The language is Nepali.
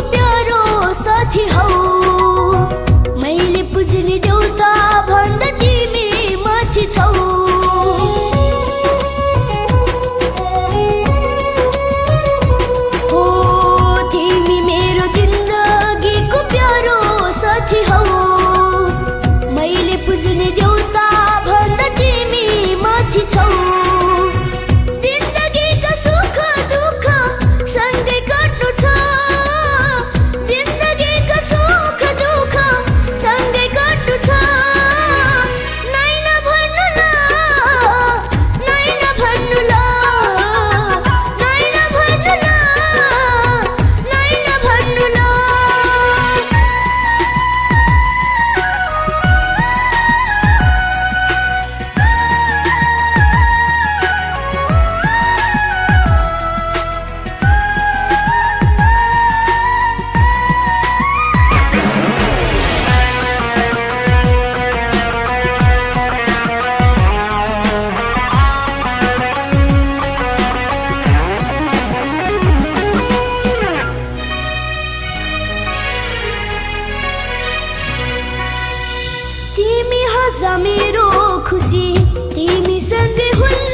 प्यारो साथी हौ। तिमी हँस मेरो खुसी। तिमी सँगै हुन्।